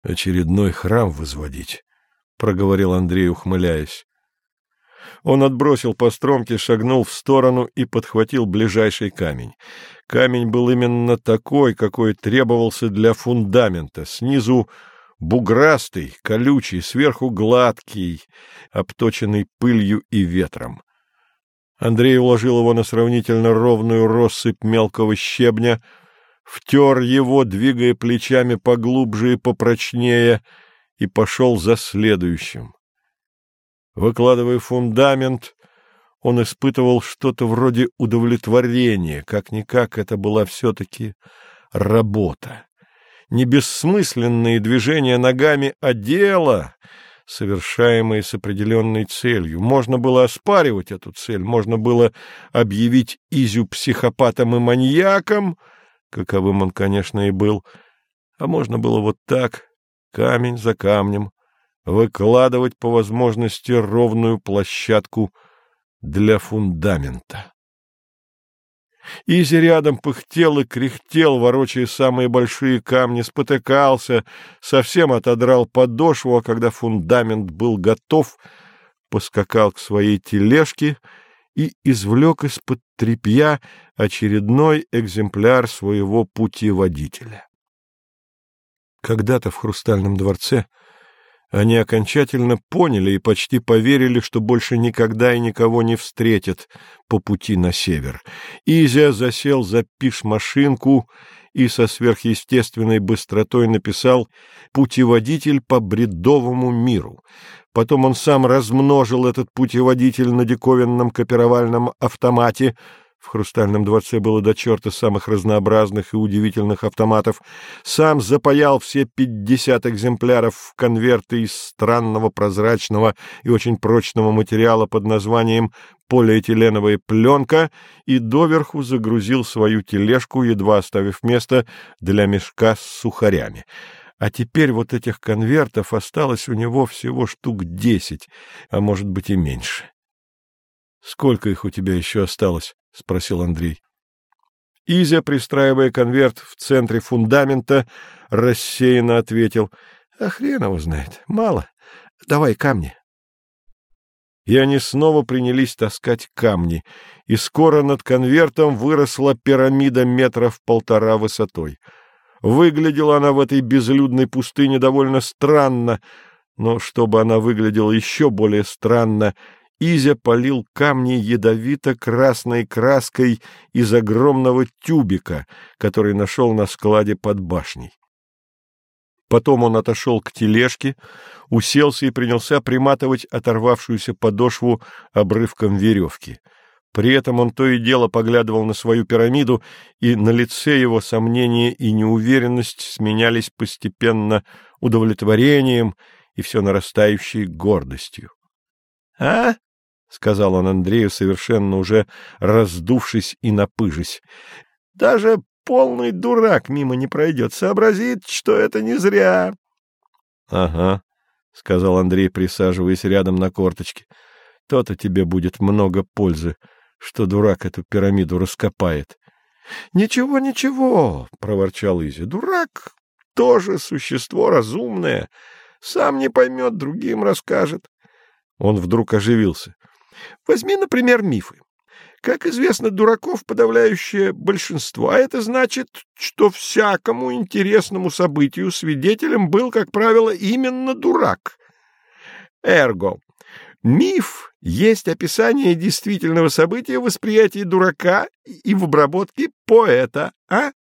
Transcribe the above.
— Очередной храм возводить, — проговорил Андрей, ухмыляясь. Он отбросил по стромке, шагнул в сторону и подхватил ближайший камень. Камень был именно такой, какой требовался для фундамента. Снизу буграстый, колючий, сверху гладкий, обточенный пылью и ветром. Андрей уложил его на сравнительно ровную россыпь мелкого щебня, втер его, двигая плечами поглубже и попрочнее, и пошел за следующим. Выкладывая фундамент, он испытывал что-то вроде удовлетворения, как-никак это была все-таки работа. Не бессмысленные движения ногами, а дело, совершаемое с определенной целью. Можно было оспаривать эту цель, можно было объявить Изю психопатом и маньяком, каковым он, конечно, и был, а можно было вот так, камень за камнем, выкладывать по возможности ровную площадку для фундамента. Изи рядом пыхтел и кряхтел, ворочая самые большие камни, спотыкался, совсем отодрал подошву, а когда фундамент был готов, поскакал к своей тележке и извлек из-под тряпья очередной экземпляр своего путеводителя. Когда-то в Хрустальном дворце они окончательно поняли и почти поверили, что больше никогда и никого не встретят по пути на север. Изя засел за пиш-машинку и со сверхъестественной быстротой написал «Путеводитель по бредовому миру». Потом он сам размножил этот путеводитель на диковинном копировальном автомате — в Хрустальном дворце было до черта самых разнообразных и удивительных автоматов. Сам запаял все пятьдесят экземпляров в конверты из странного прозрачного и очень прочного материала под названием полиэтиленовая пленка и доверху загрузил свою тележку, едва оставив место для мешка с сухарями. А теперь вот этих конвертов осталось у него всего штук десять, а может быть и меньше. Сколько их у тебя еще осталось? — спросил Андрей. Изя, пристраивая конверт в центре фундамента, рассеянно ответил. — А хрен его знает. Мало. Давай камни. И они снова принялись таскать камни, и скоро над конвертом выросла пирамида метров полтора высотой. Выглядела она в этой безлюдной пустыне довольно странно, но чтобы она выглядела еще более странно, Изя полил камни ядовито-красной краской из огромного тюбика, который нашел на складе под башней. Потом он отошел к тележке, уселся и принялся приматывать оторвавшуюся подошву обрывком веревки. При этом он то и дело поглядывал на свою пирамиду, и на лице его сомнения и неуверенность сменялись постепенно удовлетворением и все нарастающей гордостью. — А? — сказал он Андрею, совершенно уже раздувшись и напыжись. — Даже полный дурак мимо не пройдет, сообразит, что это не зря. — Ага, — сказал Андрей, присаживаясь рядом на корточке. — То-то тебе будет много пользы, что дурак эту пирамиду раскопает. — Ничего, ничего, — проворчал Изи. — Дурак тоже существо разумное. Сам не поймет, другим расскажет. Он вдруг оживился. Возьми, например, мифы. Как известно, дураков подавляющее большинство, а это значит, что всякому интересному событию свидетелем был, как правило, именно дурак. Эрго. Миф есть описание действительного события в восприятии дурака и в обработке поэта, а?